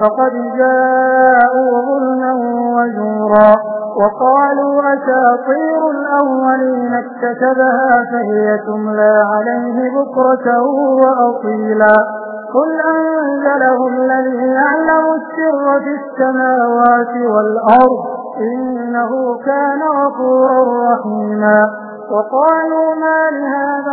فقد جاءوا ظلما وزورا وقالوا أساطير الأولين اكتسبها فهي تملى عليه بكرة وأصيلا قل أنزله الذي يعلم السر في السماوات والأرض إنه كان غفورا رحيما وقالوا ما لهذا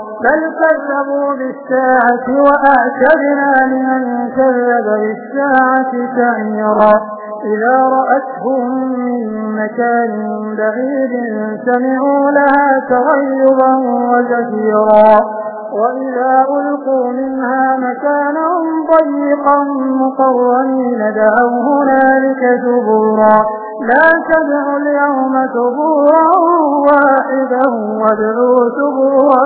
بل كذبوا بالساعة وأعتدنا لمن كذب بالساعة سعيرا. إذا رأتهم من مكان بعيد سمعوا لها تغيبا وزفيرا. وإذا ألقوا منها مكانا ضيقا مقرنين دعوا هنالك ثبورا. لا تدعوا اليوم ثبورا واحدا وادعوا ثبورا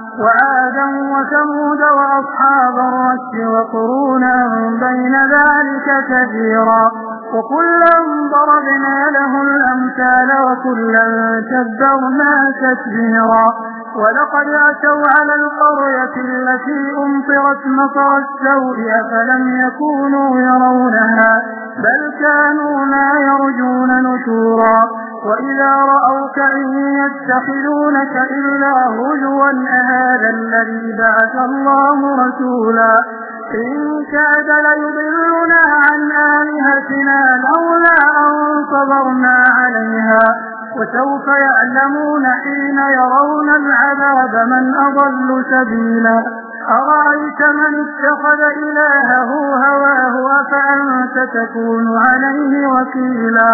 وعادا وثمود وأصحاب الرس وقرونا بين ذلك كثيرا وكلا ضربنا له الأمثال وكلا تبرنا تتبيرا ولقد أتوا على القرية التي أمطرت مطر السوء أفلم يكونوا يرونها بل كانوا لا يرجون نشورا وإذا رأوك إن يتخذونك إلا هجوا أهذا الذي بعث الله رسولا إن كاد ليضلنا عن آلهتنا لولا أن صبرنا عليها وسوف يعلمون حين يرون العذاب من أضل سبيلا أرأيت من اتخذ إلهه هواه أفأنت تكون عليه وكيلا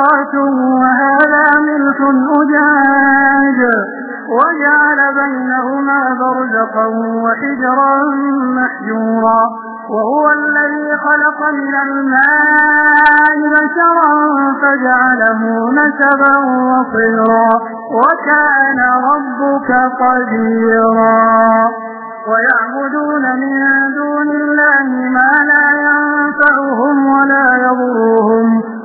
فرات وهذا ملك أجاج وجعل بينهما برزقا وحجرا محجورا وهو الذي خلق من الماء بشرا فجعله نسبا وصيرا وكان ربك قديرا ويعبدون من دون الله ما لا ينفعهم ولا يضرهم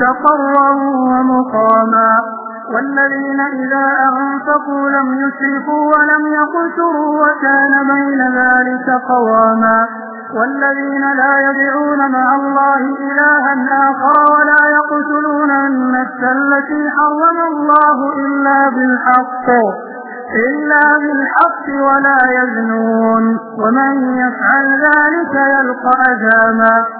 مستقرا ومقاما. والذين إذا أنفقوا لم يسرفوا ولم يقتروا وكان بين ذلك قواما. والذين لا يدعون مع الله إلها آخر ولا يقتلون النفس التي حرم الله إلا بالحق إلا بالحق ولا يزنون. ومن يفعل ذلك يلقى أجاما